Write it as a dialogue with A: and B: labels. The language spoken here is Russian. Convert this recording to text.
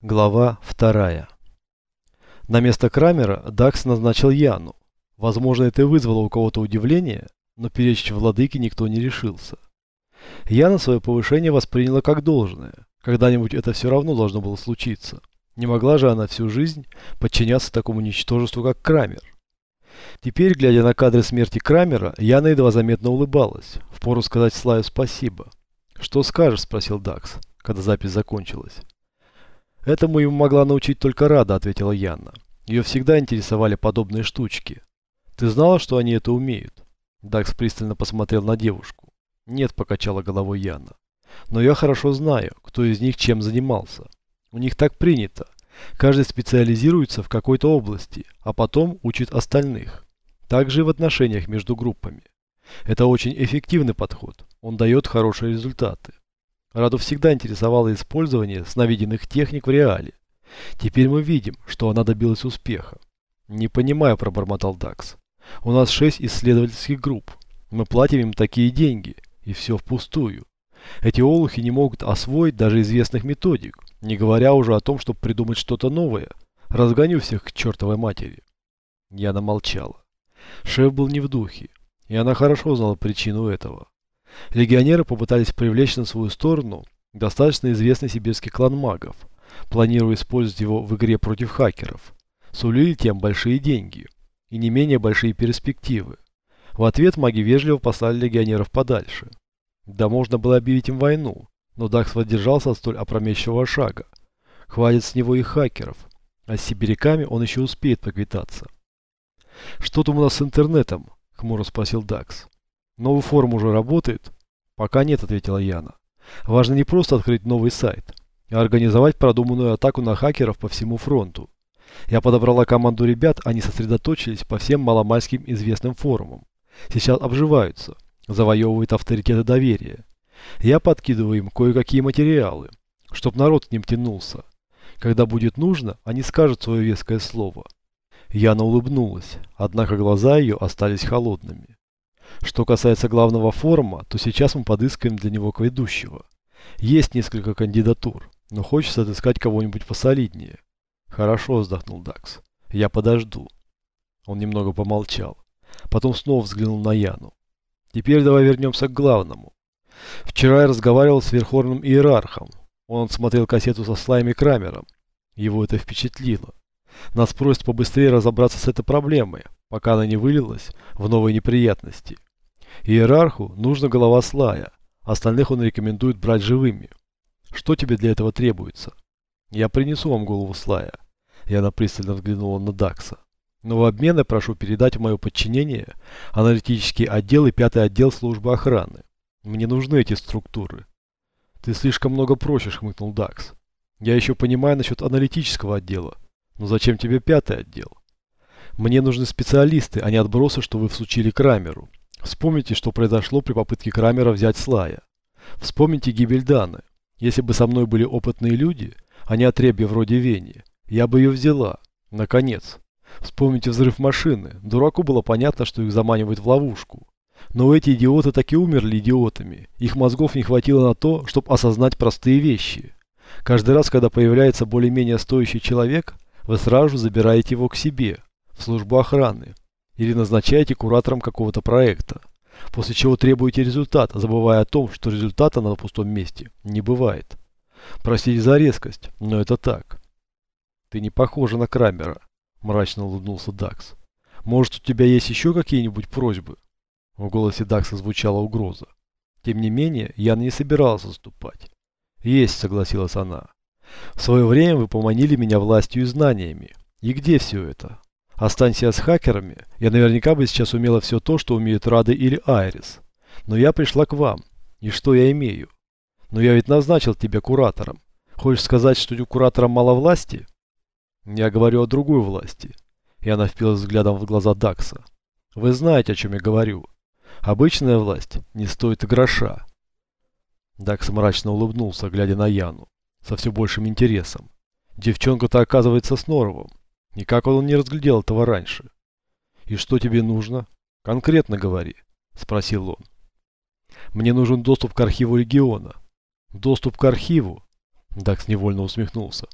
A: Глава вторая. На место Крамера Дакс назначил Яну. Возможно, это вызвало у кого-то удивление, но перечить владыке никто не решился. Яна свое повышение восприняла как должное. Когда-нибудь это все равно должно было случиться. Не могла же она всю жизнь подчиняться такому ничтожеству, как Крамер. Теперь, глядя на кадры смерти Крамера, Яна едва заметно улыбалась. Впору сказать Слаю спасибо. «Что скажешь?» – спросил Дакс, когда запись закончилась. «Этому ему могла научить только Рада», — ответила Яна. «Ее всегда интересовали подобные штучки. Ты знала, что они это умеют?» Дакс пристально посмотрел на девушку. «Нет», — покачала головой Яна. «Но я хорошо знаю, кто из них чем занимался. У них так принято. Каждый специализируется в какой-то области, а потом учит остальных. Так же и в отношениях между группами. Это очень эффективный подход. Он дает хорошие результаты. Раду всегда интересовало использование сновиденных техник в реале. Теперь мы видим, что она добилась успеха. Не понимаю, пробормотал Дакс. У нас шесть исследовательских групп. Мы платим им такие деньги, и все впустую. Эти олухи не могут освоить даже известных методик, не говоря уже о том, чтобы придумать что-то новое. Разгоню всех к чертовой матери. Я намолчала. Шеф был не в духе, и она хорошо знала причину этого. Легионеры попытались привлечь на свою сторону достаточно известный сибирский клан магов, планируя использовать его в игре против хакеров. Сулили тем большие деньги и не менее большие перспективы. В ответ маги вежливо послали легионеров подальше. Да можно было объявить им войну, но Дакс воздержался от столь опрометчивого шага. Хватит с него и хакеров, а с сибиряками он еще успеет поквитаться. «Что там у нас с интернетом?» – хмуро спросил Дакс. Новый форум уже работает? Пока нет, ответила Яна. Важно не просто открыть новый сайт, а организовать продуманную атаку на хакеров по всему фронту. Я подобрала команду ребят, они сосредоточились по всем маломальским известным форумам. Сейчас обживаются, завоевывают авторитет и доверие. Я подкидываю им кое-какие материалы, чтоб народ к ним тянулся. Когда будет нужно, они скажут свое веское слово. Яна улыбнулась, однако глаза ее остались холодными. Что касается главного форума, то сейчас мы подыскиваем для него ведущего. Есть несколько кандидатур, но хочется отыскать кого-нибудь посолиднее. Хорошо, вздохнул Дакс. Я подожду. Он немного помолчал. Потом снова взглянул на Яну. Теперь давай вернемся к главному. Вчера я разговаривал с верховным иерархом. Он смотрел кассету со Слайми Крамером. Его это впечатлило. Нас просят побыстрее разобраться с этой проблемой, пока она не вылилась в новые неприятности. Иерарху нужна голова Слая, остальных он рекомендует брать живыми. Что тебе для этого требуется? Я принесу вам голову Слая. Я пристально взглянула на Дакса. Но в обмен я прошу передать в мое подчинение аналитический отдел и пятый отдел службы охраны. Мне нужны эти структуры. Ты слишком много просишь, хмыкнул Дакс. Я еще понимаю насчет аналитического отдела. Но зачем тебе пятый отдел? Мне нужны специалисты, а не отбросы, что вы всучили Крамеру. Вспомните, что произошло при попытке Крамера взять Слая. Вспомните гибель Даны. Если бы со мной были опытные люди, а не отребья вроде Вени, я бы ее взяла. Наконец. Вспомните взрыв машины. Дураку было понятно, что их заманивают в ловушку. Но эти идиоты так и умерли идиотами. Их мозгов не хватило на то, чтобы осознать простые вещи. Каждый раз, когда появляется более-менее стоящий человек, вы сразу забираете его к себе, в службу охраны, или назначаете куратором какого-то проекта, после чего требуете результата, забывая о том, что результата на пустом месте не бывает. Простите за резкость, но это так. Ты не похожа на Крамера, мрачно улыбнулся Дакс. Может, у тебя есть еще какие-нибудь просьбы? В голосе Дакса звучала угроза. Тем не менее, я не собиралась отступать. Есть, согласилась она. В свое время вы поманили меня властью и знаниями. И где все это? Останься я с хакерами, я наверняка бы сейчас умела все то, что умеют Рады или Айрис. Но я пришла к вам. И что я имею? Но я ведь назначил тебя куратором. Хочешь сказать, что у куратора мало власти? Я говорю о другой власти. И она впилась взглядом в глаза Дакса. Вы знаете, о чем я говорю. Обычная власть не стоит гроша. Дакс мрачно улыбнулся, глядя на Яну, со все большим интересом. Девчонка-то оказывается с Норовым. И как он не разглядел этого раньше? И что тебе нужно? Конкретно говори, спросил он. Мне нужен доступ к архиву региона. Доступ к архиву? Дакс невольно усмехнулся.